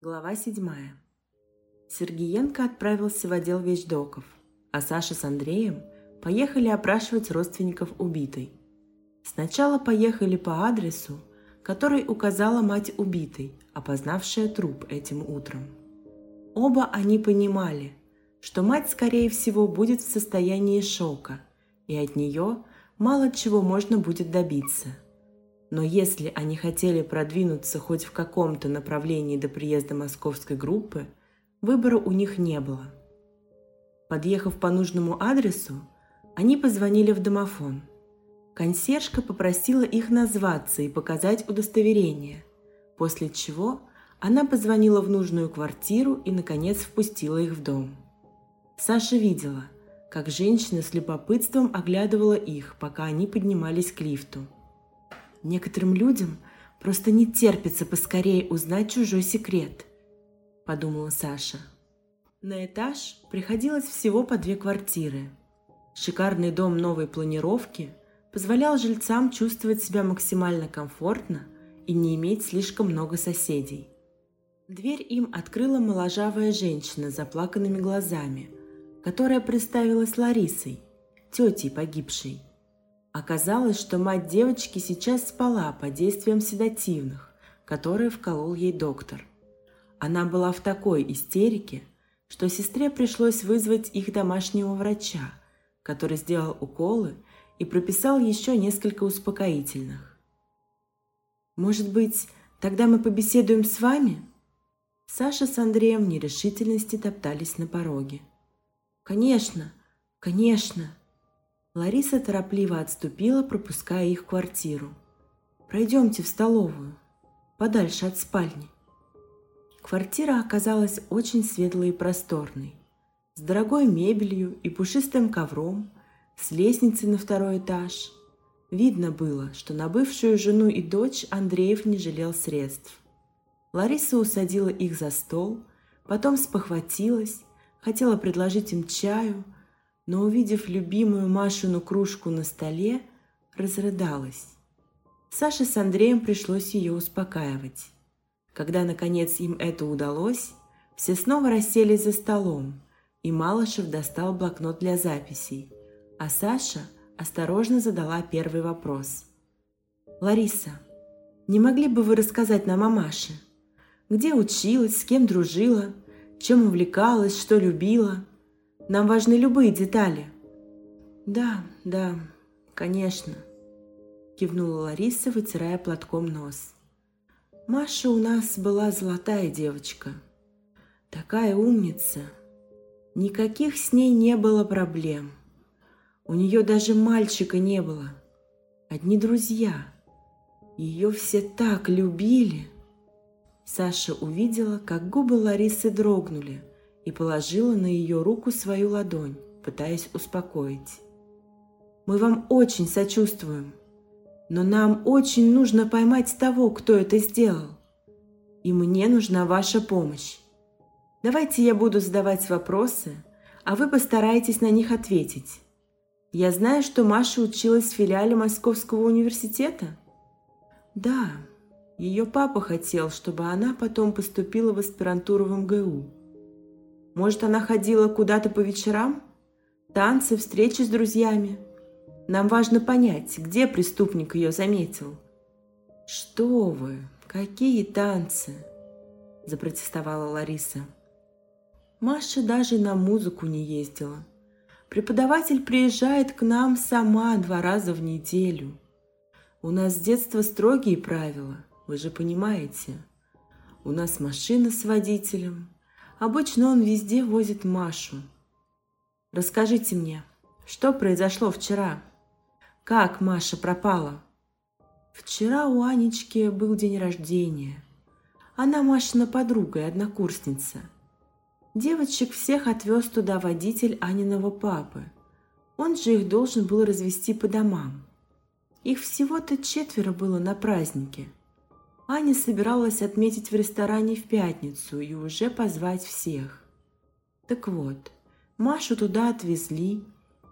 Глава седьмая. Сергиенко отправился в отдел вещдоков, а Саша с Андреем поехали опрашивать родственников убитой. Сначала поехали по адресу, который указала мать убитой, опознавшая труп этим утром. Оба они понимали, что мать, скорее всего, будет в состоянии шока, и от нее мало чего можно будет добиться – но если они хотели продвинуться хоть в каком-то направлении до приезда московской группы, выбора у них не было. Подъехав по нужному адресу, они позвонили в домофон. Консьержка попросила их назваться и показать удостоверение, после чего она позвонила в нужную квартиру и, наконец, впустила их в дом. Саша видела, как женщина с любопытством оглядывала их, пока они поднимались к лифту – Некоторым людям просто не терпится поскорее узнать чужой секрет, подумала Саша. На этаж приходилось всего по две квартиры. Шикарный дом новой планировки позволял жильцам чувствовать себя максимально комфортно и не иметь слишком много соседей. Дверь им открыла моложавая женщина с заплаканными глазами, которая представилась Ларисой, тетей погибшей. Оказалось, что мать девочки сейчас спала под действием седативных, которые вколол ей доктор. Она была в такой истерике, что сестре пришлось вызвать их домашнего врача, который сделал уколы и прописал еще несколько успокоительных. «Может быть, тогда мы побеседуем с вами?» Саша с Андреем в нерешительности топтались на пороге. «Конечно, конечно!» Лариса торопливо отступила, пропуская их в квартиру. «Пройдемте в столовую, подальше от спальни». Квартира оказалась очень светлой и просторной, с дорогой мебелью и пушистым ковром, с лестницей на второй этаж. Видно было, что на бывшую жену и дочь Андреев не жалел средств. Лариса усадила их за стол, потом спохватилась, хотела предложить им чаю – но, увидев любимую Машину кружку на столе, разрыдалась. Саше с Андреем пришлось ее успокаивать. Когда, наконец, им это удалось, все снова расселись за столом, и Малышев достал блокнот для записей, а Саша осторожно задала первый вопрос. «Лариса, не могли бы вы рассказать нам о Маше? Где училась, с кем дружила, чем увлекалась, что любила?» Нам важны любые детали. Да, да, конечно, кивнула Лариса, вытирая платком нос. Маша у нас была золотая девочка. Такая умница. Никаких с ней не было проблем. У нее даже мальчика не было. Одни друзья. Ее все так любили. Саша увидела, как губы Ларисы дрогнули, и положила на ее руку свою ладонь, пытаясь успокоить. «Мы вам очень сочувствуем, но нам очень нужно поймать того, кто это сделал. И мне нужна ваша помощь. Давайте я буду задавать вопросы, а вы постараетесь на них ответить. Я знаю, что Маша училась в филиале Московского университета. Да, ее папа хотел, чтобы она потом поступила в аспирантуру в МГУ. Может, она ходила куда-то по вечерам? Танцы, встречи с друзьями? Нам важно понять, где преступник ее заметил. Что вы, какие танцы? Запротестовала Лариса. Маша даже на музыку не ездила. Преподаватель приезжает к нам сама два раза в неделю. У нас с детства строгие правила, вы же понимаете. У нас машина с водителем, Обычно он везде возит Машу. Расскажите мне, что произошло вчера? Как Маша пропала? Вчера у Анечки был день рождения. Она Машина подруга и однокурсница. Девочек всех отвез туда водитель Аниного папы. Он же их должен был развести по домам. Их всего-то четверо было на празднике – Аня собиралась отметить в ресторане в пятницу и уже позвать всех. Так вот, Машу туда отвезли,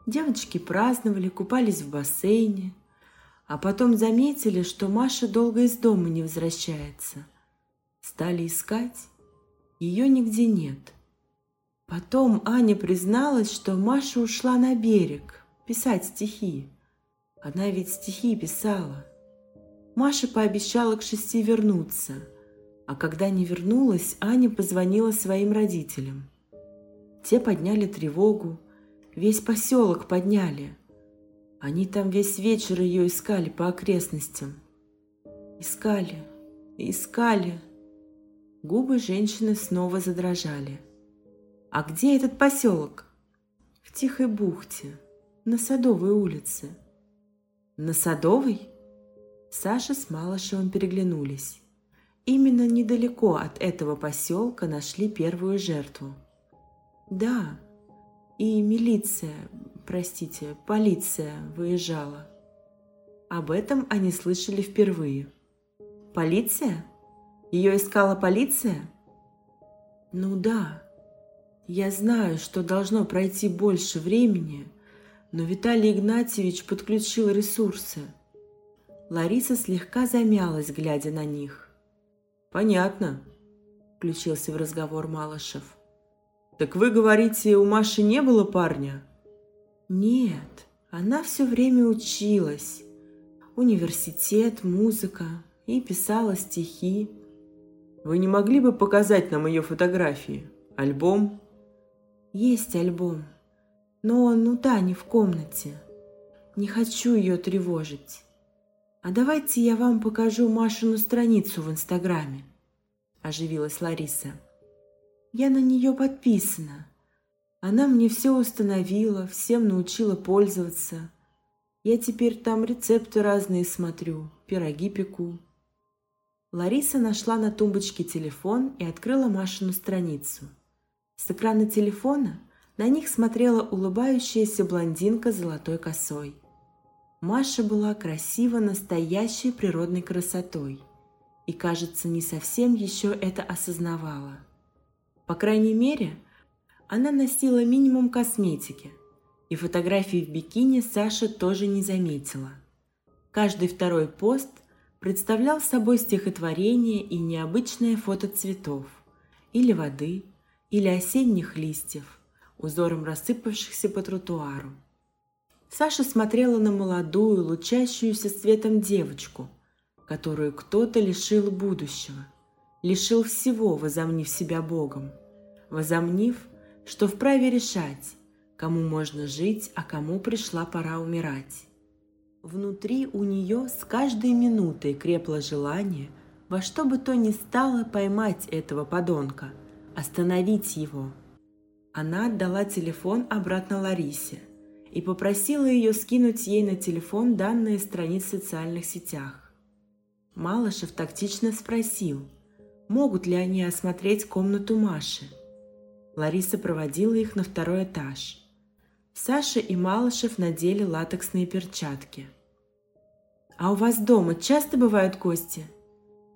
девочки праздновали, купались в бассейне, а потом заметили, что Маша долго из дома не возвращается. Стали искать Ее нигде нет. Потом Аня призналась, что Маша ушла на берег писать стихи. Она ведь стихи писала. Маша пообещала к шести вернуться, а когда не вернулась, Аня позвонила своим родителям. Те подняли тревогу, весь поселок подняли. Они там весь вечер ее искали по окрестностям. Искали, искали. Губы женщины снова задрожали. «А где этот поселок?» «В Тихой бухте, на Садовой улице». «На Садовой?» Саша с Малышевым переглянулись. Именно недалеко от этого поселка нашли первую жертву. Да, и милиция, простите, полиция выезжала. Об этом они слышали впервые. Полиция? Ее искала полиция? Ну да, я знаю, что должно пройти больше времени, но Виталий Игнатьевич подключил ресурсы. Лариса слегка замялась, глядя на них. «Понятно», – включился в разговор Малышев. «Так вы говорите, у Маши не было парня?» «Нет, она все время училась. Университет, музыка и писала стихи». «Вы не могли бы показать нам ее фотографии? Альбом?» Есть альбом, но он у Тани в комнате. Не хочу ее тревожить. А давайте я вам покажу Машину страницу в Инстаграме, оживилась Лариса. Я на нее подписана. Она мне все установила, всем научила пользоваться. Я теперь там рецепты разные смотрю, пироги пеку. Лариса нашла на тумбочке телефон и открыла Машину страницу – с экрана телефона на них смотрела улыбающаяся блондинка с золотой косой. Маша была красива настоящей природной красотой и, кажется, не совсем еще это осознавала. По крайней мере, она носила минимум косметики, и фотографии в бикини Саша тоже не заметила. Каждый второй пост представлял собой стихотворение и необычное фото цветов или воды – или осенних листьев, узором рассыпавшихся по тротуару. Саша смотрела на молодую, лучащуюся светом девочку, которую кто-то лишил будущего, лишил всего, возомнив себя Богом, возомнив, что вправе решать, кому можно жить, а кому пришла пора умирать. Внутри у нее с каждой минутой крепло желание во что бы то ни стало поймать этого подонка – остановить его. Она отдала телефон обратно Ларисе и попросила ее скинуть ей на телефон данные страниц в социальных сетях. Малышев тактично спросил, могут ли они осмотреть комнату Маши. Лариса проводила их на второй этаж. Саша и Малышев надели латексные перчатки. «А у вас дома часто бывают гости?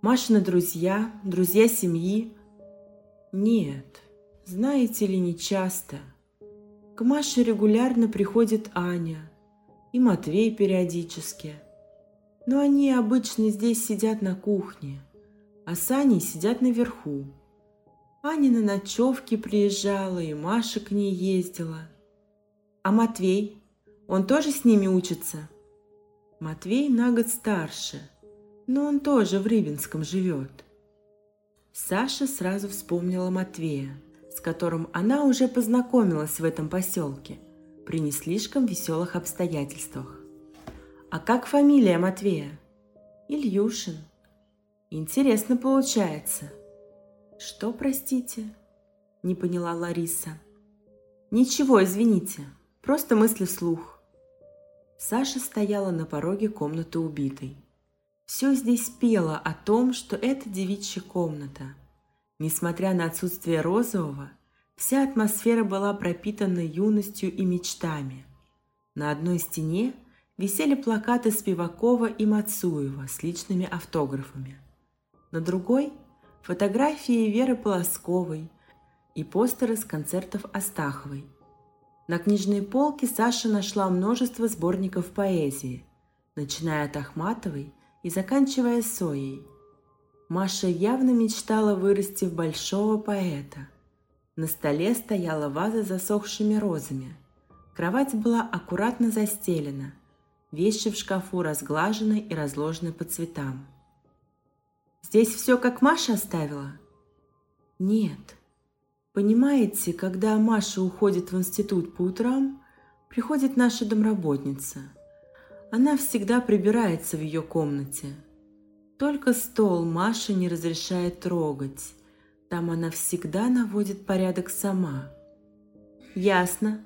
Машины друзья, друзья семьи, нет, знаете ли, не часто. К Маше регулярно приходит Аня и Матвей периодически. Но они обычно здесь сидят на кухне, а с Аней сидят наверху. Аня на ночевке приезжала, и Маша к ней ездила. А Матвей? Он тоже с ними учится? Матвей на год старше, но он тоже в Рыбинском живет – Саша сразу вспомнила Матвея, с которым она уже познакомилась в этом поселке при не слишком веселых обстоятельствах. А как фамилия Матвея? Ильюшин. Интересно получается. Что, простите? Не поняла Лариса. Ничего, извините, просто мысли вслух. Саша стояла на пороге комнаты убитой – все здесь пело о том, что это девичья комната. Несмотря на отсутствие розового, вся атмосфера была пропитана юностью и мечтами. На одной стене висели плакаты Спивакова и Мацуева с личными автографами. На другой – фотографии Веры Полосковой и постеры с концертов Астаховой. На книжной полке Саша нашла множество сборников поэзии, начиная от Ахматовой – и заканчивая соей. Маша явно мечтала вырасти в большого поэта. На столе стояла ваза с засохшими розами. Кровать была аккуратно застелена. Вещи в шкафу разглажены и разложены по цветам. «Здесь все как Маша оставила?» «Нет. Понимаете, когда Маша уходит в институт по утрам, приходит наша домработница. Она всегда прибирается в ее комнате. Только стол Маша не разрешает трогать. Там она всегда наводит порядок сама. Ясно.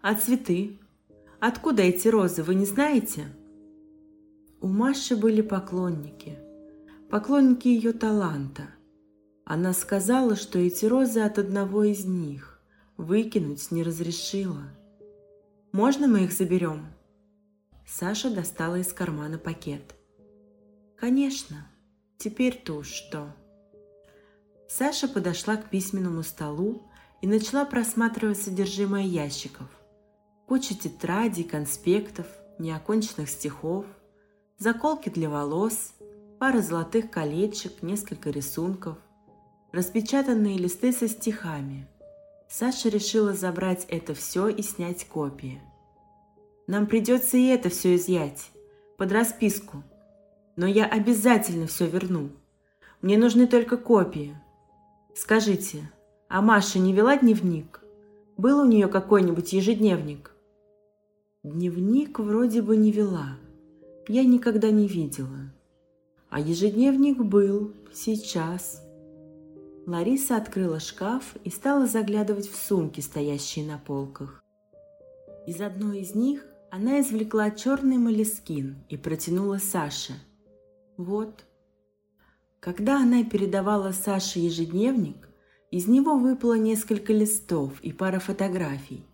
А цветы? Откуда эти розы, вы не знаете? У Маши были поклонники. Поклонники ее таланта. Она сказала, что эти розы от одного из них. Выкинуть не разрешила. Можно мы их заберем? Саша достала из кармана пакет. Конечно, теперь-то уж что. Саша подошла к письменному столу и начала просматривать содержимое ящиков. Куча тетрадей, конспектов, неоконченных стихов, заколки для волос, пара золотых колечек, несколько рисунков, распечатанные листы со стихами. Саша решила забрать это все и снять копии – нам придется и это все изъять, под расписку. Но я обязательно все верну. Мне нужны только копии. Скажите, а Маша не вела дневник? Был у нее какой-нибудь ежедневник? Дневник вроде бы не вела. Я никогда не видела. А ежедневник был сейчас. Лариса открыла шкаф и стала заглядывать в сумки, стоящие на полках. Из одной из них она извлекла черный молескин и протянула Саше. «Вот». Когда она передавала Саше ежедневник, из него выпало несколько листов и пара фотографий.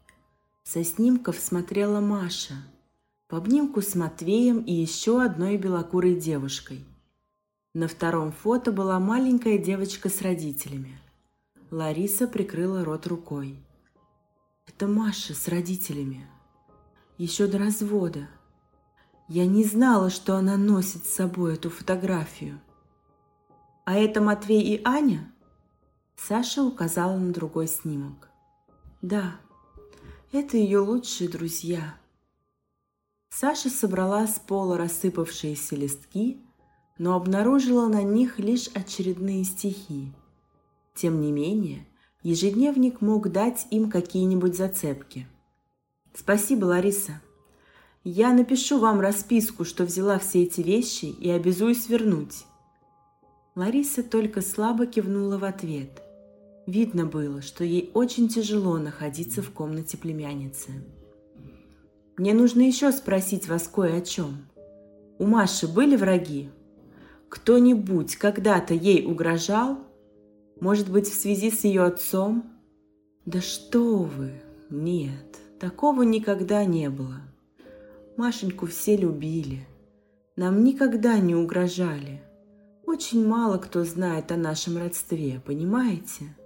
Со снимков смотрела Маша. В обнимку с Матвеем и еще одной белокурой девушкой. На втором фото была маленькая девочка с родителями. Лариса прикрыла рот рукой. «Это Маша с родителями», еще до развода. Я не знала, что она носит с собой эту фотографию. А это Матвей и Аня? Саша указала на другой снимок. Да, это ее лучшие друзья. Саша собрала с пола рассыпавшиеся листки, но обнаружила на них лишь очередные стихи. Тем не менее, ежедневник мог дать им какие-нибудь зацепки – Спасибо, Лариса. Я напишу вам расписку, что взяла все эти вещи и обязуюсь вернуть. Лариса только слабо кивнула в ответ. Видно было, что ей очень тяжело находиться в комнате племянницы. Мне нужно еще спросить вас кое о чем. У Маши были враги? Кто-нибудь когда-то ей угрожал? Может быть, в связи с ее отцом? Да что вы, нет. Такого никогда не было. Машеньку все любили. Нам никогда не угрожали. Очень мало кто знает о нашем родстве, понимаете?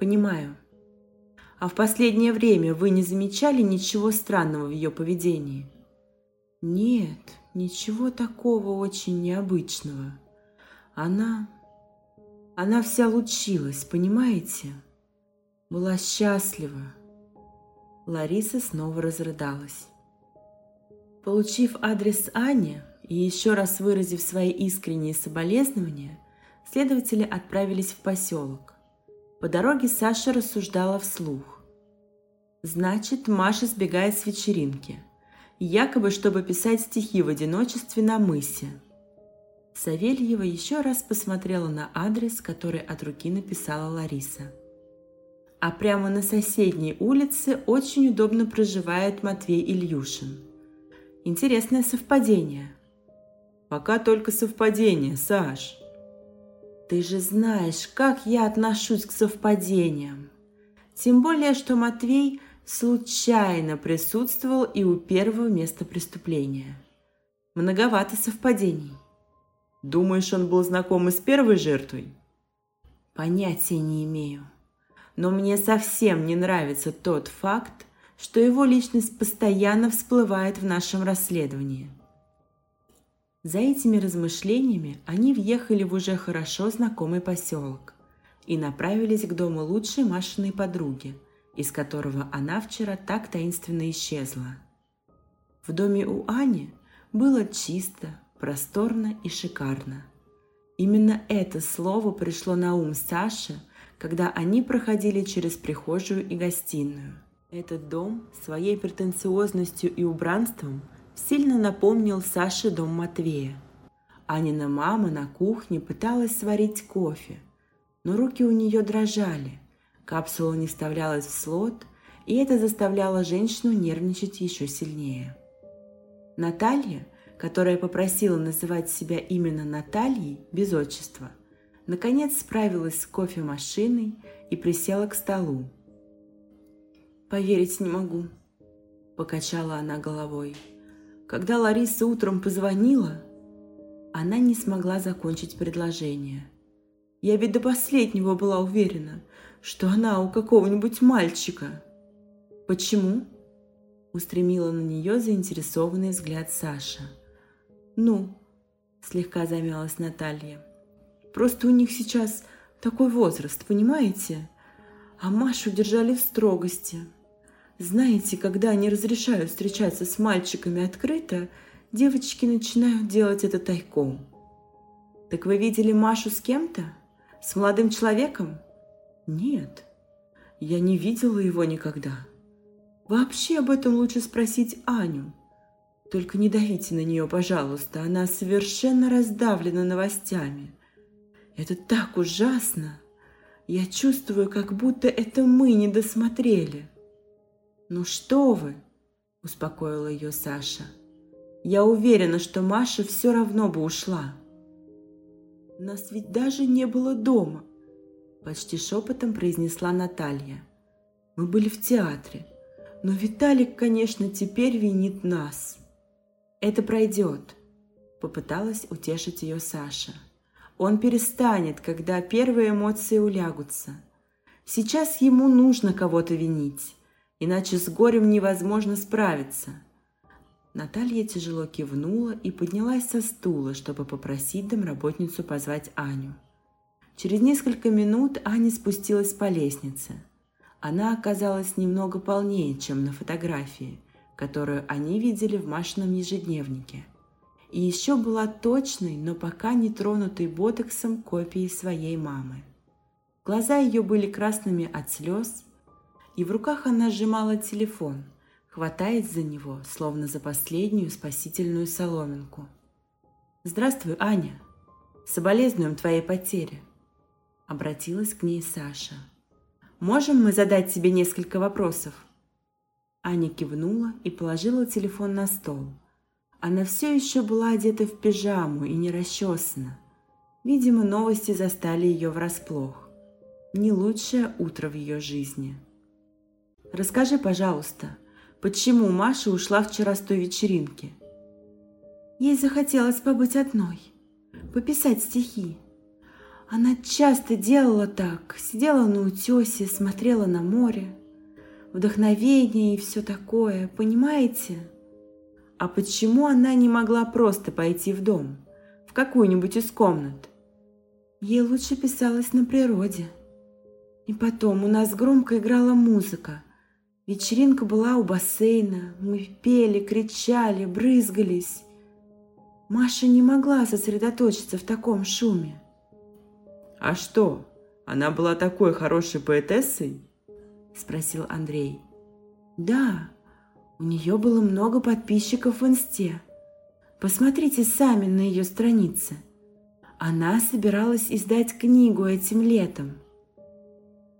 Понимаю. А в последнее время вы не замечали ничего странного в ее поведении? Нет, ничего такого очень необычного. Она... Она вся лучилась, понимаете? Была счастлива, Лариса снова разрыдалась. Получив адрес Ани и еще раз выразив свои искренние соболезнования, следователи отправились в поселок. По дороге Саша рассуждала вслух. Значит, Маша сбегает с вечеринки, якобы чтобы писать стихи в одиночестве на мысе. Савельева еще раз посмотрела на адрес, который от руки написала Лариса – а прямо на соседней улице очень удобно проживает Матвей Ильюшин. Интересное совпадение. Пока только совпадение, Саш. Ты же знаешь, как я отношусь к совпадениям. Тем более, что Матвей случайно присутствовал и у первого места преступления. Многовато совпадений. Думаешь, он был знаком и с первой жертвой? Понятия не имею но мне совсем не нравится тот факт, что его личность постоянно всплывает в нашем расследовании. За этими размышлениями они въехали в уже хорошо знакомый поселок и направились к дому лучшей Машиной подруги, из которого она вчера так таинственно исчезла. В доме у Ани было чисто, просторно и шикарно. Именно это слово пришло на ум Саше, когда они проходили через прихожую и гостиную. Этот дом своей претенциозностью и убранством сильно напомнил Саше дом Матвея. Анина мама на кухне пыталась сварить кофе, но руки у нее дрожали, капсула не вставлялась в слот, и это заставляло женщину нервничать еще сильнее. Наталья, которая попросила называть себя именно Натальей без отчества, наконец справилась с кофемашиной и присела к столу. «Поверить не могу», – покачала она головой. Когда Лариса утром позвонила, она не смогла закончить предложение. Я ведь до последнего была уверена, что она у какого-нибудь мальчика. Почему? Устремила на нее заинтересованный взгляд Саша. Ну, слегка замялась Наталья. Просто у них сейчас такой возраст, понимаете? А Машу держали в строгости. Знаете, когда они разрешают встречаться с мальчиками открыто, девочки начинают делать это тайком. Так вы видели Машу с кем-то? С молодым человеком? Нет, я не видела его никогда. Вообще об этом лучше спросить Аню. Только не давите на нее, пожалуйста, она совершенно раздавлена новостями. Это так ужасно. Я чувствую, как будто это мы не досмотрели. Ну что вы, успокоила ее Саша. Я уверена, что Маша все равно бы ушла. Нас ведь даже не было дома, почти шепотом произнесла Наталья. Мы были в театре, но Виталик, конечно, теперь винит нас. Это пройдет, попыталась утешить ее Саша. Он перестанет, когда первые эмоции улягутся. Сейчас ему нужно кого-то винить, иначе с горем невозможно справиться. Наталья тяжело кивнула и поднялась со стула, чтобы попросить домработницу позвать Аню. Через несколько минут Аня спустилась по лестнице. Она оказалась немного полнее, чем на фотографии, которую они видели в Машином ежедневнике – и еще была точной, но пока не тронутой ботоксом копией своей мамы. Глаза ее были красными от слез, и в руках она сжимала телефон, хватаясь за него, словно за последнюю спасительную соломинку. «Здравствуй, Аня! Соболезнуем твоей потере!» Обратилась к ней Саша. «Можем мы задать тебе несколько вопросов?» Аня кивнула и положила телефон на стол – она все еще была одета в пижаму и не расчесана. Видимо, новости застали ее врасплох. Не лучшее утро в ее жизни. «Расскажи, пожалуйста, почему Маша ушла вчера с той вечеринки?» Ей захотелось побыть одной, пописать стихи. Она часто делала так, сидела на утесе, смотрела на море. Вдохновение и все такое, понимаете? А почему она не могла просто пойти в дом, в какую-нибудь из комнат? Ей лучше писалось на природе. И потом у нас громко играла музыка. Вечеринка была у бассейна. Мы пели, кричали, брызгались. Маша не могла сосредоточиться в таком шуме. «А что, она была такой хорошей поэтессой?» – спросил Андрей. «Да, у нее было много подписчиков в инсте. Посмотрите сами на ее страницы. Она собиралась издать книгу этим летом.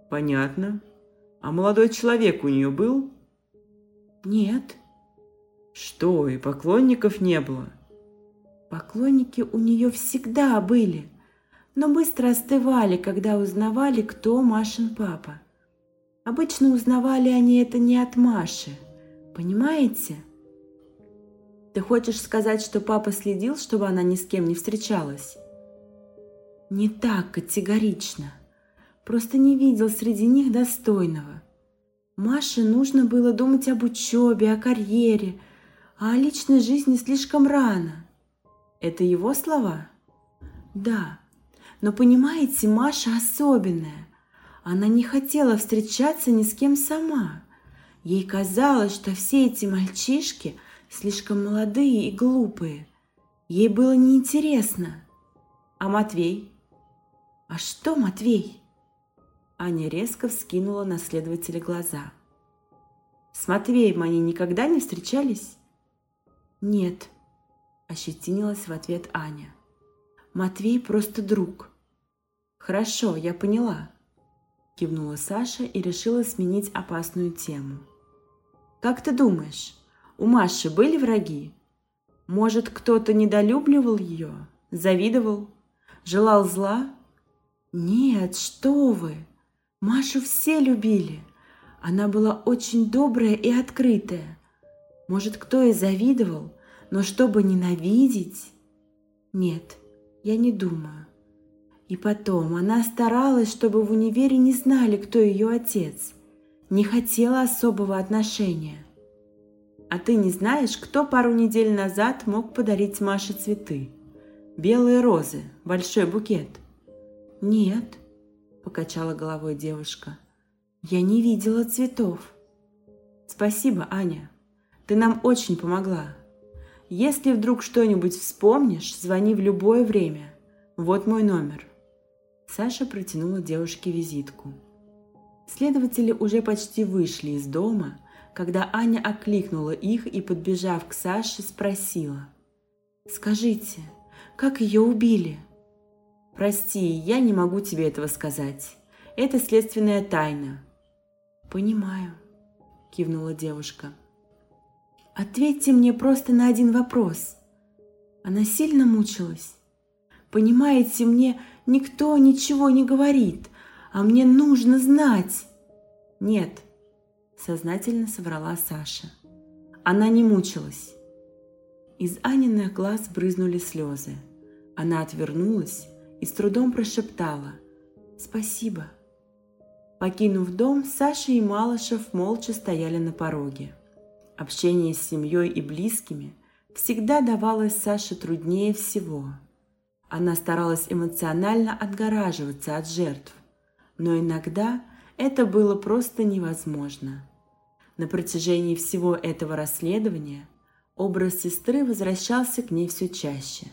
Понятно. А молодой человек у нее был? Нет. Что, и поклонников не было? Поклонники у нее всегда были, но быстро остывали, когда узнавали, кто Машин папа. Обычно узнавали они это не от Маши – Понимаете? Ты хочешь сказать, что папа следил, чтобы она ни с кем не встречалась? Не так категорично. Просто не видел среди них достойного. Маше нужно было думать об учебе, о карьере, а о личной жизни слишком рано. Это его слова? Да. Но понимаете, Маша особенная. Она не хотела встречаться ни с кем сама. Ей казалось, что все эти мальчишки слишком молодые и глупые. Ей было неинтересно. А Матвей? А что Матвей? Аня резко вскинула на следователя глаза. С Матвеем они никогда не встречались? Нет, ощетинилась в ответ Аня. Матвей просто друг. Хорошо, я поняла, кивнула Саша и решила сменить опасную тему. Как ты думаешь, у Маши были враги? Может, кто-то недолюбливал ее, завидовал, желал зла? Нет, что вы! Машу все любили. Она была очень добрая и открытая. Может, кто и завидовал, но чтобы ненавидеть? Нет, я не думаю. И потом, она старалась, чтобы в универе не знали, кто ее отец. Не хотела особого отношения. А ты не знаешь, кто пару недель назад мог подарить Маше цветы? Белые розы, большой букет. Нет, покачала головой девушка. Я не видела цветов. Спасибо, Аня. Ты нам очень помогла. Если вдруг что-нибудь вспомнишь, звони в любое время. Вот мой номер. Саша протянула девушке визитку. Следователи уже почти вышли из дома, когда Аня окликнула их и, подбежав к Саше, спросила. «Скажите, как ее убили?» «Прости, я не могу тебе этого сказать. Это следственная тайна». «Понимаю», – кивнула девушка. «Ответьте мне просто на один вопрос. Она сильно мучилась? Понимаете, мне никто ничего не говорит, а мне нужно знать». «Нет», – сознательно соврала Саша. «Она не мучилась». Из Аниных глаз брызнули слезы. Она отвернулась и с трудом прошептала «Спасибо». Покинув дом, Саша и Малышев молча стояли на пороге. Общение с семьей и близкими всегда давалось Саше труднее всего. Она старалась эмоционально отгораживаться от жертв, но иногда это было просто невозможно. На протяжении всего этого расследования образ сестры возвращался к ней все чаще.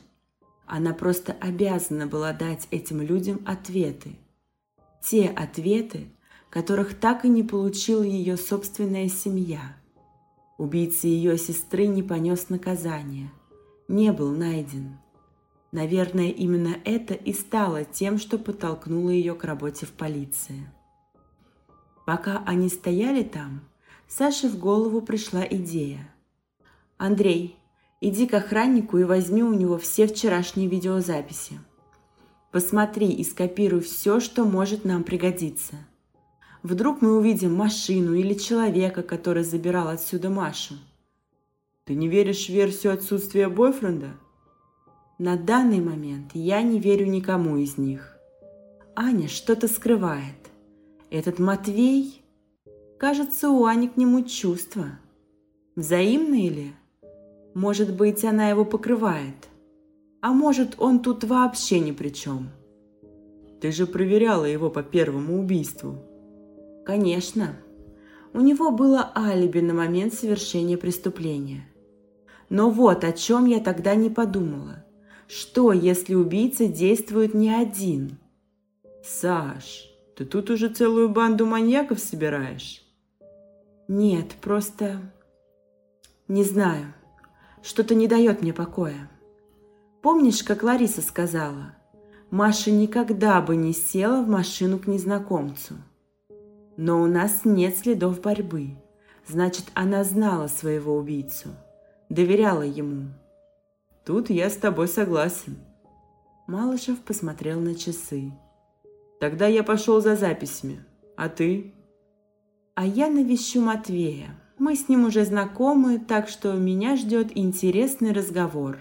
Она просто обязана была дать этим людям ответы. Те ответы, которых так и не получила ее собственная семья. Убийца ее сестры не понес наказания, не был найден. Наверное, именно это и стало тем, что подтолкнуло ее к работе в полиции. Пока они стояли там, Саше в голову пришла идея. «Андрей, иди к охраннику и возьми у него все вчерашние видеозаписи. Посмотри и скопируй все, что может нам пригодиться. Вдруг мы увидим машину или человека, который забирал отсюда Машу. Ты не веришь в версию отсутствия бойфренда? На данный момент я не верю никому из них. Аня что-то скрывает. Этот Матвей... Кажется, у Ани к нему чувства. Взаимные ли? Может быть, она его покрывает. А может, он тут вообще ни при чем. Ты же проверяла его по первому убийству. Конечно. У него было алиби на момент совершения преступления. Но вот о чем я тогда не подумала. Что, если убийца действует не один? Саш, ты тут уже целую банду маньяков собираешь? Нет, просто... Не знаю. Что-то не дает мне покоя. Помнишь, как Лариса сказала? Маша никогда бы не села в машину к незнакомцу. Но у нас нет следов борьбы. Значит, она знала своего убийцу. Доверяла ему. Тут я с тобой согласен. Малышев посмотрел на часы. Тогда я пошел за записями. А ты? А я навещу Матвея. Мы с ним уже знакомы, так что меня ждет интересный разговор.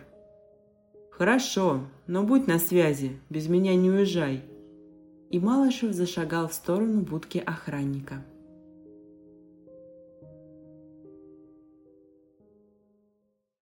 Хорошо, но будь на связи, без меня не уезжай. И Малышев зашагал в сторону будки охранника.